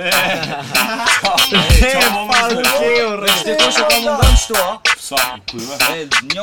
Falqueiro! Este coxa como vamos tu, ó. Pessoal, cuidado. É, não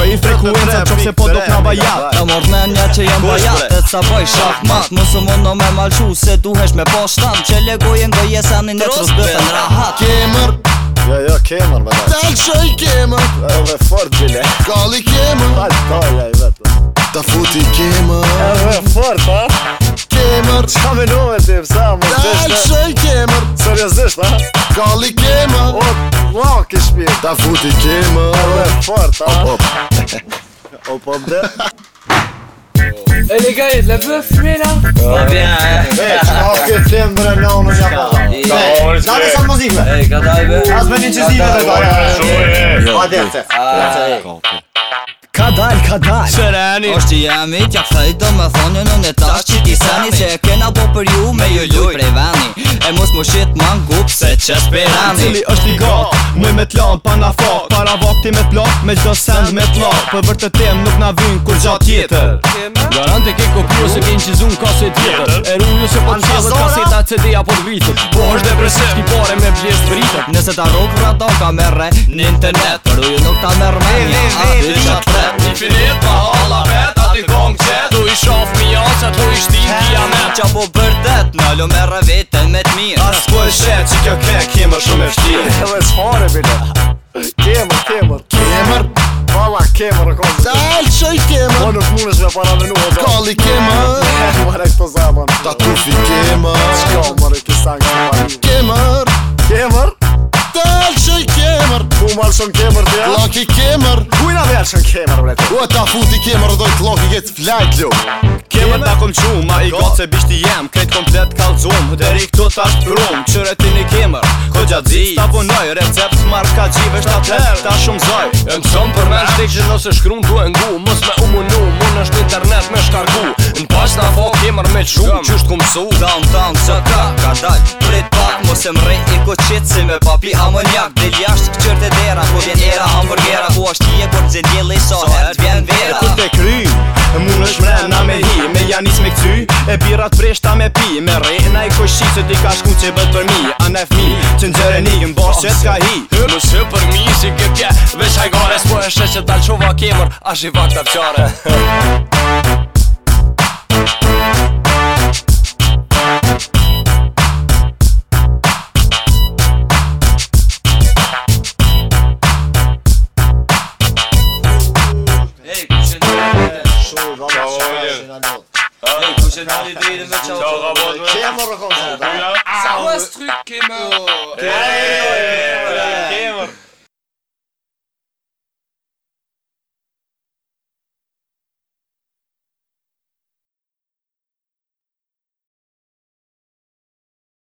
Zero i frekuenca qo se po do kna bajat Në mornenja që jam bajat E sa bëj shakmat Nësë mund në me malqu se duhesh me poshtan Që legojen dhe jesani në trus rahat Kemër Jo jo kemër bëtë Tal që i kemër Dhe fort Ta futi kemër fez ça! C'est que ah hein? Hop, hop! Hop, hop, eh, les gars, y'a de la fumée là bien, hein? eh, pas Ka dal, ka dal Shereni O shti jemi Tja kthej do me thonjë në në tash që ti sani Se e kena po për ju me ju luj Prej vani E mos më shqit më ngup se që shperani Cili është i gatë Mëj me t'lanë pa nga fatë para vakti me plak Me gjdo send me plak Për vërtë të nuk na vin kur gja tjetër Garante ke kopio se ke që zun kase tjetër E se po të qavët kaseta CD apo të vitër Po është depresiv Ski pare me vjes të vritër Nese ta rogë vra ta ka merre në internet Për uju nuk ta merre me një a dy qa tre Një finit pa hala vet ati kong qet Tu i shof mi jasa tu i shtin kia me Qa po bërdet në lo merre vetën me të mirë Asko e shet që kjo kek him është shumë e shtirë kemër, kemër Kemër Valla kemër e kom Dajt që i kemër Bonë po, para në nuhë Kall i kemër Mare i kemër Qko i kisa nga në marim Kemër Kemër Dajt që i kemër Ku marë shon kemër të jash Lok i kemër Kujna dhe jash shon kemër vlete Ua ta fut jo. i kemër dojt lok i get flight i gotë se bishti jem Krejt komplet kalzum Dheri këtu ta shprum Qërë ti një gjatëzi Sta punoj, recept smart ka gjive Shta ta shta shumë zoj E në qëmë për men shtik që nëse shkrun duhe ngu Mos me u munu, mun është internet me shkargu Në pas në fo kemër me qu Qysht ku mësu Down, down, se ka Ka dalj, prit pak Mos e mre i ko qitë Si me papi amoniak Dhe li ashtë këqyr dera Ku vjen era hamburgera Ku ashtë tije kur të zendjeli So, so e të vjen vera E ku të kry E me hi Me janis me këty E birat preshta me pi Me rejna i koshi se ti ka shku që bët për mi A ne fmi që në gjëre një në bërë që t'ka hi Më që për mi si ke pje Veç hajgare s'po e shë që t'alqova kemër A shi vakta pëgjare Muzika j'ai demandé de mettre ça.